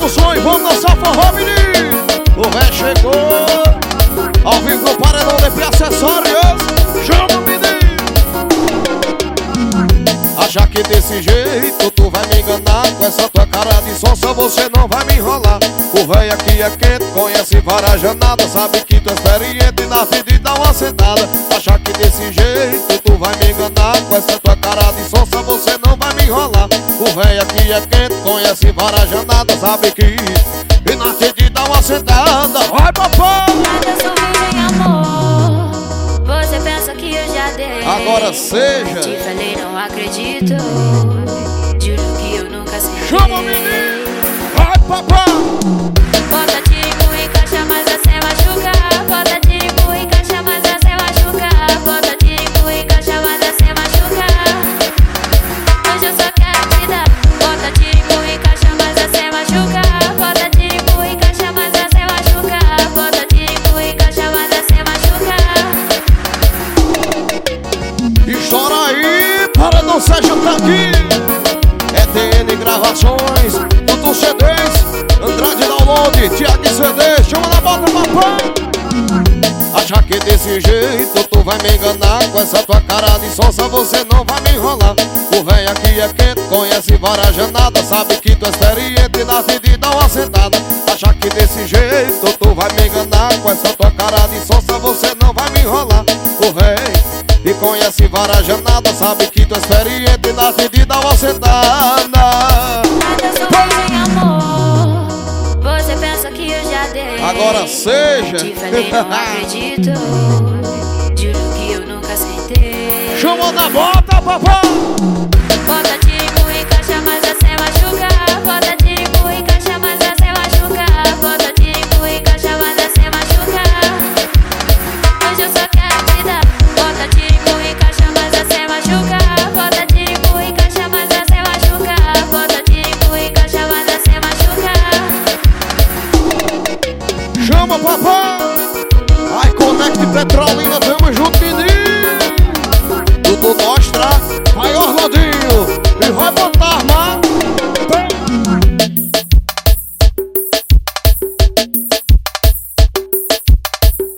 o som e vamos dançar forró, menino. O véi chegou, ao vivo no paredão de acessórios. Chama, menino. Achar que desse jeito tu vai me enganar Com essa tua cara de sonsa você não vai me enrolar O véi aqui é quente, conhece várias janadas Sabe que tu é experiente na vida e dá uma sentada Achar que desse jeito tu vai me enganar Com essa tua cara de sonsa você não O véi aqui é quente, conhece várias janadas Sabe que e na vida e dá uma sentada Vai papai! Nada sou virgem amor Você pensa que eu já dei Agora seja Te falei não acredito Juro que eu nunca senti Chama menino! Vai papai! Download, Tiago CD Chama na bota, papai. Achar que desse jeito tu vai me enganar. Com essa tua cara de sonsa você não vai me enrolar. O véi aqui é quente, conhece várias janadas. Sabe que tu é experiente na vida e dá uma Achar que desse jeito tu vai me enganar. Com essa tua cara de sonsa você não vai me enrolar. O véi e conhece várias janadas. Sabe que tu é experiente na vida e dá uma Agora seja. Te falei não acredito. Juro que eu nunca sentei Chama na bota, papai. Bota tiro e caixa, mas você machuca. Bota tiro e caixa, mas você machuca. Bota tiro e caixa, mas você machuca. Hoje eu só Ai, Conect Petrolina